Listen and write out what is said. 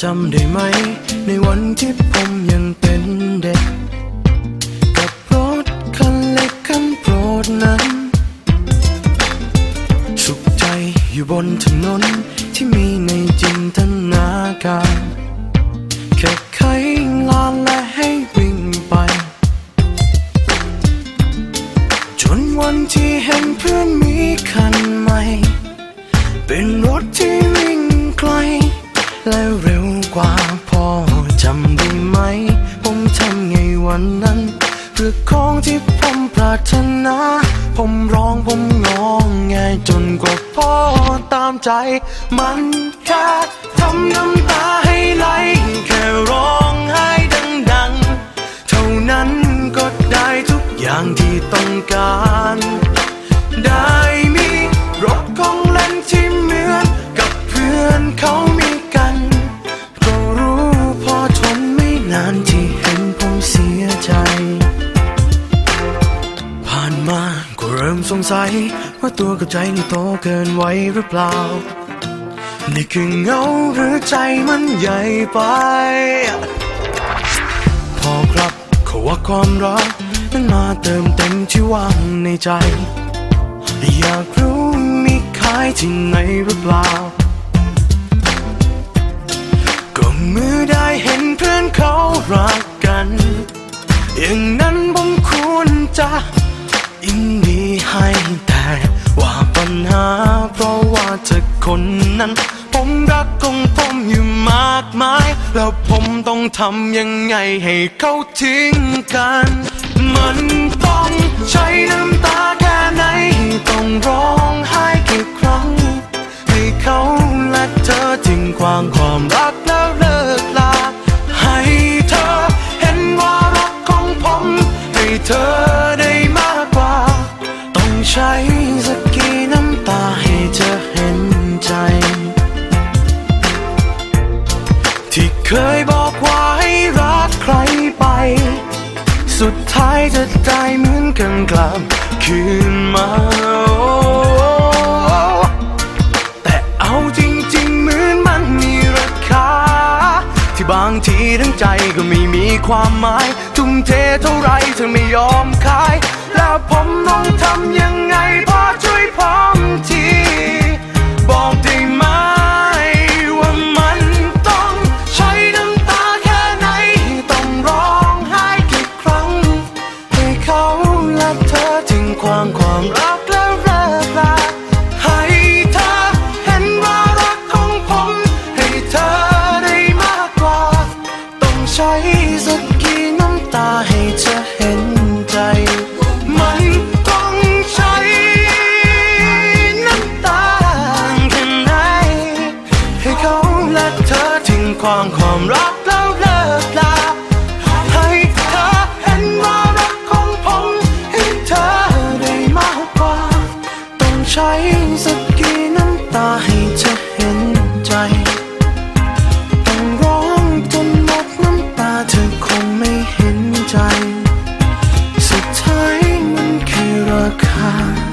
จำได้ไหม ในวันที่ผมยังเป็นเด็ก กับรถคันเล็กคันโปรดนั้น สุขใจอยู่บนถนนที่มีในจินตนาการแค่ไขลานและให้วิ่งไป จนวันที่เห็นเพื่อนมีคันใหม่ เป็นรถที่ ถนา ผมร้องผมงองไงจนกว่าพ่อตามใจ มันแค่ทำน้ำตาให้ไหล มา ก็เริ่มสงสัย ว่าตัวกับใจนี่โตเกินไว้หรือเปล่า นี่คือเงาหรือใจมันใหญ่ไป พอครับเขาว่าความรักนั้นมาเติมเต็มที่ว่างในใจ อยากรู้มีขายที่ไหนหรือเปล่า ก็เมื่อได้เห็นเพื่อนเขารักกัน อย่างนั้นผมควรจะ คนนั้น ผมรักของผมอยู่มากมาย แล้วผมต้องทำยังไงให้เขาทิ้งกัน มันต้องใช้น้ำตาแค่ไหน ต้องร้องไห้กี่ครั้ง ให้เขาและเธอทิ้งความความรักแล้วเลิกลา ให้เธอเห็นว่ารักของผม ให้เธอได้มากกว่า ต้องใช้ ใจที่เคยบอกว่าให้รักใครไป สุดท้ายจะได้เหมือนกันกลับคืนมาแต่เอาจริงๆเหมือนมันมีราคา ที่บางทีทั้งใจก็ไม่มีความหมาย ทุ่มเทเท่าไรเธอไม่ยอมขาย แล้วผมต้องทำยังไงพอช่วยผมที ใช้สักกี่น้ำตาให้เธอเห็นใจ มันต้องใช้น้ำตาแค่ไหนให้เขาและเธอทิ้งความความรักแล้วเลิกลาให้เธอเห็นว่ารักของผมให้เธอได้มากกว่า ต้องใช้สักกี่น้ำตาให้เธอ heart.